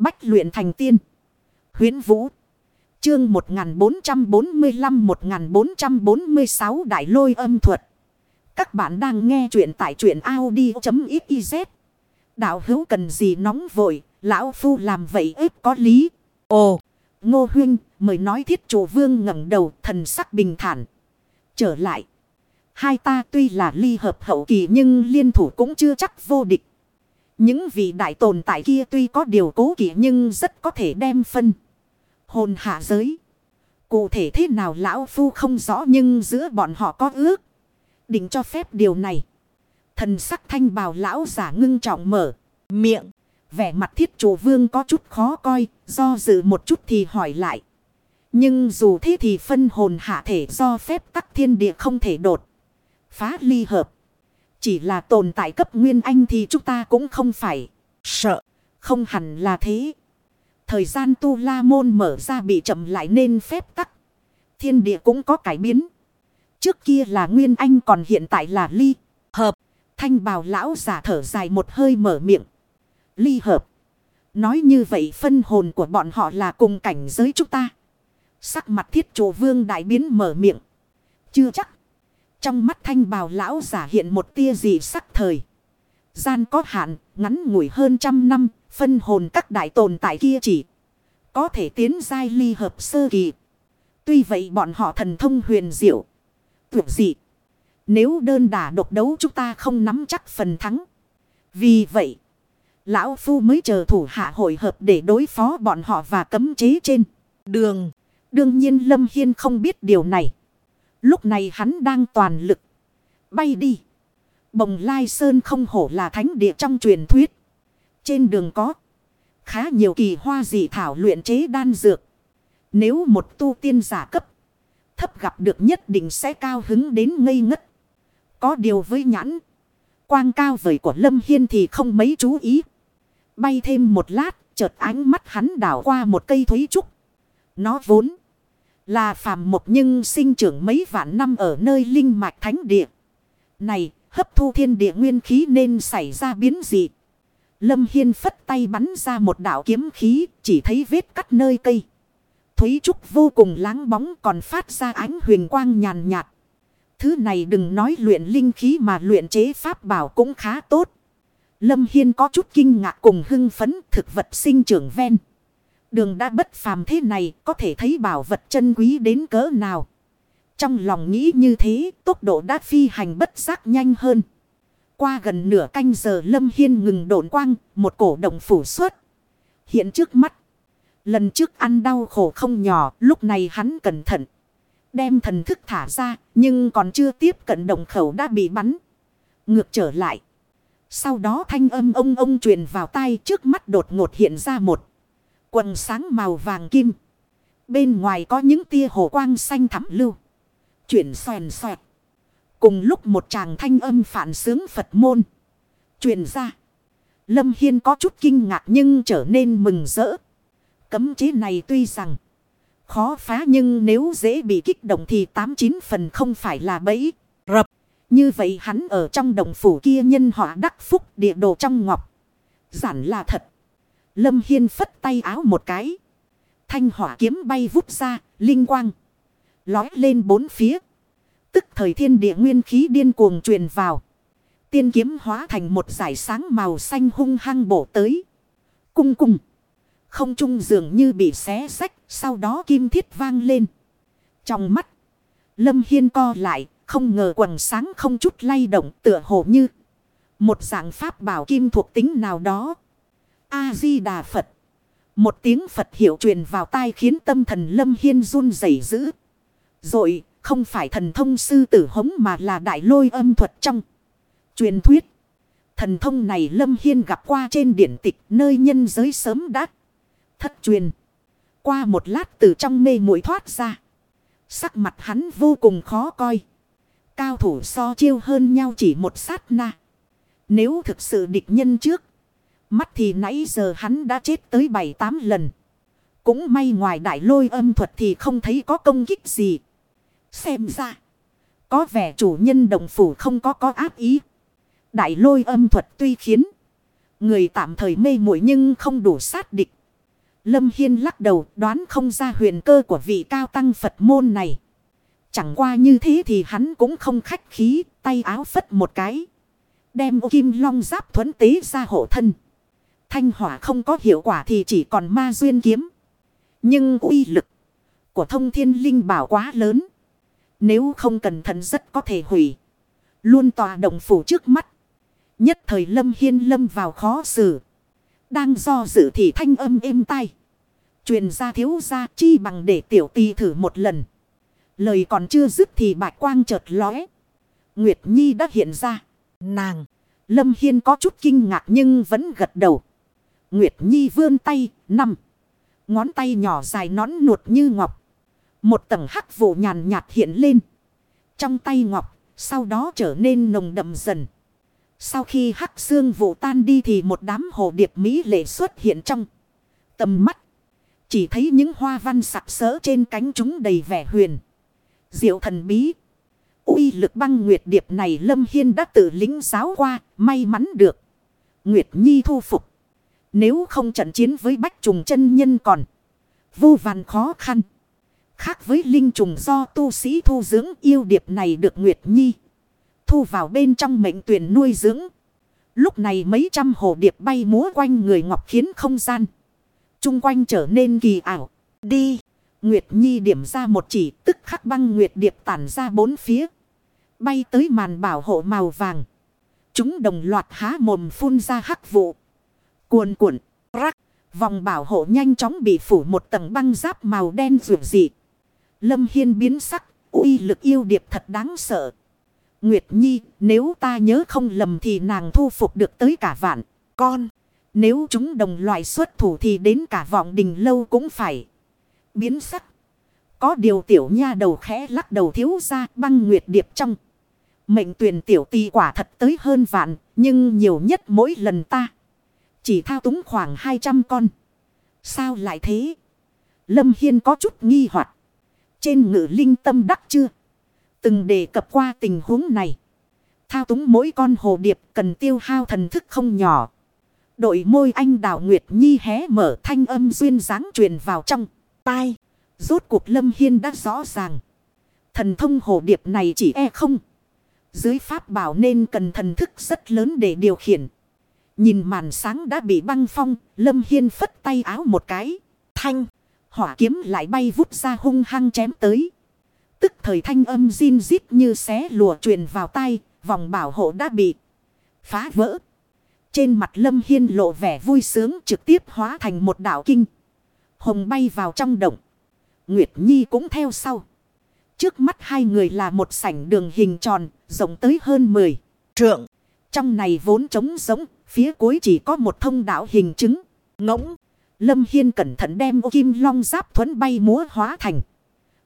Bách luyện thành tiên. Huyến Vũ. Chương 1445-1446 Đại lôi âm thuật. Các bạn đang nghe truyện tại truyện Audi.xyz. Đạo hữu cần gì nóng vội, lão phu làm vậy ếp có lý. Ồ, ngô huynh, mời nói thiết chủ vương ngẩng đầu thần sắc bình thản. Trở lại. Hai ta tuy là ly hợp hậu kỳ nhưng liên thủ cũng chưa chắc vô địch. Những vị đại tồn tại kia tuy có điều cố kỵ nhưng rất có thể đem phân. Hồn hạ giới. Cụ thể thế nào lão phu không rõ nhưng giữa bọn họ có ước. Định cho phép điều này. Thần sắc thanh bào lão giả ngưng trọng mở. Miệng. Vẻ mặt thiết chủ vương có chút khó coi. Do dự một chút thì hỏi lại. Nhưng dù thế thì phân hồn hạ thể do phép tắc thiên địa không thể đột. Phá ly hợp. Chỉ là tồn tại cấp nguyên anh thì chúng ta cũng không phải sợ. Không hẳn là thế. Thời gian tu la môn mở ra bị chậm lại nên phép tắc. Thiên địa cũng có cải biến. Trước kia là nguyên anh còn hiện tại là ly. Hợp. Thanh bào lão giả thở dài một hơi mở miệng. Ly hợp. Nói như vậy phân hồn của bọn họ là cùng cảnh giới chúng ta. Sắc mặt thiết chủ vương đại biến mở miệng. Chưa chắc. Trong mắt thanh bào lão giả hiện một tia gì sắc thời. Gian có hạn, ngắn ngủi hơn trăm năm, phân hồn các đại tồn tại kia chỉ có thể tiến giai ly hợp sơ kỳ. Tuy vậy bọn họ thần thông huyền diệu, tuyệt dị. Nếu đơn đả độc đấu chúng ta không nắm chắc phần thắng. Vì vậy, lão phu mới chờ thủ hạ hội hợp để đối phó bọn họ và cấm chế trên đường. Đương nhiên Lâm Hiên không biết điều này. Lúc này hắn đang toàn lực. Bay đi. Bồng Lai Sơn không hổ là thánh địa trong truyền thuyết. Trên đường có. Khá nhiều kỳ hoa dị thảo luyện chế đan dược. Nếu một tu tiên giả cấp. Thấp gặp được nhất định sẽ cao hứng đến ngây ngất. Có điều với nhãn. Quang cao vời của Lâm Hiên thì không mấy chú ý. Bay thêm một lát. Chợt ánh mắt hắn đảo qua một cây thúy trúc. Nó vốn. Là phàm một nhưng sinh trưởng mấy vạn năm ở nơi linh mạch thánh địa. Này, hấp thu thiên địa nguyên khí nên xảy ra biến dị. Lâm Hiên phất tay bắn ra một đạo kiếm khí, chỉ thấy vết cắt nơi cây. Thúy trúc vô cùng láng bóng còn phát ra ánh huyền quang nhàn nhạt. Thứ này đừng nói luyện linh khí mà luyện chế pháp bảo cũng khá tốt. Lâm Hiên có chút kinh ngạc cùng hưng phấn thực vật sinh trưởng ven. Đường đã bất phàm thế này, có thể thấy bảo vật chân quý đến cỡ nào. Trong lòng nghĩ như thế, tốc độ đã phi hành bất giác nhanh hơn. Qua gần nửa canh giờ, Lâm Hiên ngừng độn quang, một cổ động phủ suốt. Hiện trước mắt. Lần trước ăn đau khổ không nhỏ, lúc này hắn cẩn thận. Đem thần thức thả ra, nhưng còn chưa tiếp cận động khẩu đã bị bắn. Ngược trở lại. Sau đó thanh âm ông ông truyền vào tai, trước mắt đột ngột hiện ra một. Quần sáng màu vàng kim. Bên ngoài có những tia hồ quang xanh thắm lưu. Chuyển xoèn xoẹt. Cùng lúc một chàng thanh âm phản sướng Phật môn. Truyền ra. Lâm Hiên có chút kinh ngạc nhưng trở nên mừng rỡ. Cấm chế này tuy rằng khó phá nhưng nếu dễ bị kích động thì tám chín phần không phải là bẫy. Rập. Như vậy hắn ở trong đồng phủ kia nhân họa đắc phúc địa đồ trong ngọc. Giản là thật. Lâm Hiên phất tay áo một cái. Thanh hỏa kiếm bay vút ra, linh quang. Lói lên bốn phía. Tức thời thiên địa nguyên khí điên cuồng truyền vào. Tiên kiếm hóa thành một giải sáng màu xanh hung hăng bổ tới. Cung cung. Không trung dường như bị xé sách, sau đó kim thiết vang lên. Trong mắt. Lâm Hiên co lại, không ngờ quần sáng không chút lay động tựa hồ như. Một dạng pháp bảo kim thuộc tính nào đó. A-di-đà Phật. Một tiếng Phật hiệu truyền vào tai khiến tâm thần Lâm Hiên run rẩy dữ. Rồi, không phải thần thông sư tử hống mà là đại lôi âm thuật trong. Truyền thuyết. Thần thông này Lâm Hiên gặp qua trên điển tịch nơi nhân giới sớm đã thất truyền. Qua một lát từ trong mê muội thoát ra. Sắc mặt hắn vô cùng khó coi. Cao thủ so chiêu hơn nhau chỉ một sát na. Nếu thực sự địch nhân trước. Mắt thì nãy giờ hắn đã chết tới 7-8 lần. Cũng may ngoài đại lôi âm thuật thì không thấy có công kích gì. Xem ra. Có vẻ chủ nhân đồng phủ không có có ác ý. Đại lôi âm thuật tuy khiến. Người tạm thời mê muội nhưng không đủ sát địch. Lâm Hiên lắc đầu đoán không ra huyền cơ của vị cao tăng Phật môn này. Chẳng qua như thế thì hắn cũng không khách khí, tay áo phất một cái. Đem ô kim long giáp thuẫn tế ra hộ thân. Thanh hỏa không có hiệu quả thì chỉ còn ma duyên kiếm. Nhưng uy lực của thông thiên linh bảo quá lớn. Nếu không cẩn thận rất có thể hủy. Luôn tòa động phủ trước mắt. Nhất thời lâm hiên lâm vào khó xử. Đang do dự thì thanh âm êm tai. Truyền ra thiếu ra chi bằng để tiểu tì thử một lần. Lời còn chưa dứt thì bạch quang chợt lóe. Nguyệt Nhi đã hiện ra. Nàng. Lâm Hiên có chút kinh ngạc nhưng vẫn gật đầu. Nguyệt Nhi vươn tay. Năm. Ngón tay nhỏ dài nón nuột như ngọc. Một tầng hắc vụ nhàn nhạt hiện lên. Trong tay ngọc. Sau đó trở nên nồng đậm dần. Sau khi hắc xương vụ tan đi thì một đám hồ điệp mỹ lệ xuất hiện trong tầm mắt. Chỉ thấy những hoa văn sặc sỡ trên cánh chúng đầy vẻ huyền. Diệu thần bí. uy lực băng nguyệt điệp này Lâm Hiên đã tự lính giáo qua, may mắn được. Nguyệt Nhi thu phục. Nếu không trận chiến với bách trùng chân nhân còn. Vô vàn khó khăn. Khác với linh trùng do tu sĩ thu dưỡng, yêu điệp này được Nguyệt Nhi. Thu vào bên trong mệnh tuyển nuôi dưỡng. Lúc này mấy trăm hồ điệp bay múa quanh người ngọc khiến không gian. Trung quanh trở nên kỳ ảo. Đi. Nguyệt Nhi điểm ra một chỉ, tức khắc băng Nguyệt Điệp tản ra bốn phía. Bay tới màn bảo hộ màu vàng. Chúng đồng loạt há mồm phun ra hắc vụ. Cuồn cuộn, rắc. Vòng bảo hộ nhanh chóng bị phủ một tầng băng giáp màu đen rượu dị. Lâm Hiên biến sắc, uy lực yêu điệp thật đáng sợ. Nguyệt Nhi, nếu ta nhớ không lầm thì nàng thu phục được tới cả vạn. Con, nếu chúng đồng loại xuất thủ thì đến cả vọng đình lâu cũng phải biến sắc. Có điều tiểu nha đầu khẽ lắc đầu thiếu ra băng nguyệt điệp trong. Mệnh tuyển tiểu tì quả thật tới hơn vạn, nhưng nhiều nhất mỗi lần ta. Chỉ thao túng khoảng 200 con. Sao lại thế? Lâm Hiên có chút nghi hoặc Trên ngự linh tâm đắc chưa? Từng đề cập qua tình huống này. Thao túng mỗi con hồ điệp cần tiêu hao thần thức không nhỏ. Đội môi anh đào Nguyệt Nhi hé mở thanh âm duyên dáng truyền vào trong tai. Rốt cuộc Lâm Hiên đã rõ ràng. Thần thông hồ điệp này chỉ e không. Dưới pháp bảo nên cần thần thức rất lớn để điều khiển. Nhìn màn sáng đã bị băng phong, Lâm Hiên phất tay áo một cái. Thanh, hỏa kiếm lại bay vút ra hung hăng chém tới. Tức thời thanh âm zin rít như xé lùa truyền vào tay, vòng bảo hộ đã bị phá vỡ. Trên mặt Lâm Hiên lộ vẻ vui sướng trực tiếp hóa thành một đảo kinh. Hồng bay vào trong động. Nguyệt Nhi cũng theo sau. Trước mắt hai người là một sảnh đường hình tròn, rộng tới hơn 10 trượng. Trong này vốn trống giống, phía cuối chỉ có một thông đạo hình chứng. Ngỗng, Lâm Hiên cẩn thận đem ô kim long giáp thuẫn bay múa hóa thành.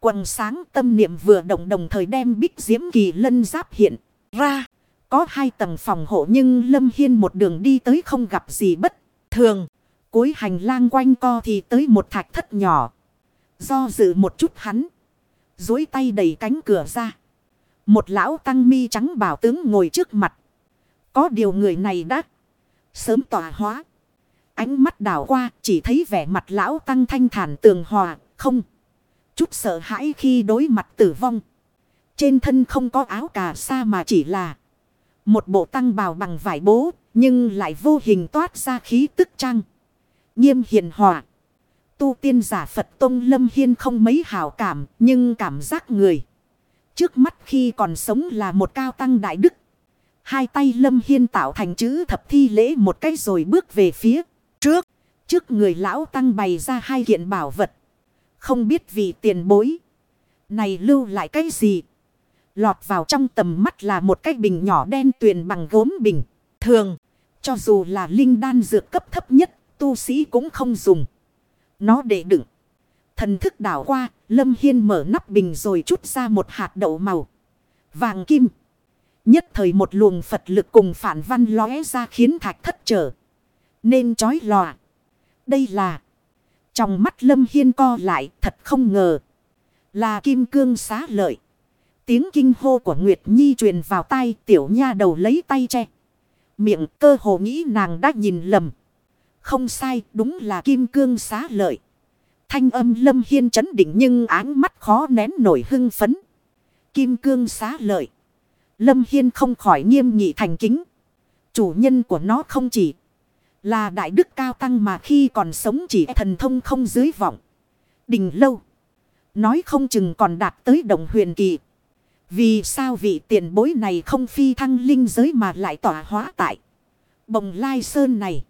Quần sáng tâm niệm vừa động đồng thời đem bích diễm kỳ lân giáp hiện ra. Có hai tầng phòng hộ nhưng Lâm Hiên một đường đi tới không gặp gì bất thường. Cuối hành lang quanh co thì tới một thạch thất nhỏ. Do dự một chút hắn. Dối tay đẩy cánh cửa ra. Một lão tăng mi trắng bảo tướng ngồi trước mặt. Có điều người này đã sớm tỏa hóa. Ánh mắt đảo qua chỉ thấy vẻ mặt lão tăng thanh thản tường hòa không. Chút sợ hãi khi đối mặt tử vong. Trên thân không có áo cà sa mà chỉ là một bộ tăng bào bằng vải bố nhưng lại vô hình toát ra khí tức trang nghiêm hiền hòa. Tu tiên giả Phật Tông Lâm Hiên không mấy hảo cảm, nhưng cảm giác người. Trước mắt khi còn sống là một cao tăng đại đức. Hai tay Lâm Hiên tạo thành chữ thập thi lễ một cái rồi bước về phía trước. Trước người lão tăng bày ra hai kiện bảo vật. Không biết vì tiền bối. Này lưu lại cái gì? Lọt vào trong tầm mắt là một cái bình nhỏ đen tuyền bằng gốm bình. Thường, cho dù là linh đan dược cấp thấp nhất tu sĩ cũng không dùng. Nó để đựng. Thần thức đảo qua, Lâm Hiên mở nắp bình rồi chút ra một hạt đậu màu. Vàng kim. Nhất thời một luồng Phật lực cùng phản văn lóe ra khiến thạch thất trở. Nên chói lòa. Đây là. Trong mắt Lâm Hiên co lại thật không ngờ. Là kim cương xá lợi. Tiếng kinh hô của Nguyệt Nhi truyền vào tai tiểu nha đầu lấy tay che. Miệng cơ hồ nghĩ nàng đã nhìn lầm. Không sai, đúng là kim cương xá lợi. Thanh âm lâm hiên chấn định nhưng áng mắt khó nén nổi hưng phấn. Kim cương xá lợi. Lâm hiên không khỏi nghiêm nghị thành kính. Chủ nhân của nó không chỉ là đại đức cao tăng mà khi còn sống chỉ e thần thông không dưới vọng. Đình lâu. Nói không chừng còn đạt tới đồng huyền kỳ. Vì sao vị tiền bối này không phi thăng linh giới mà lại tỏa hóa tại bồng lai sơn này.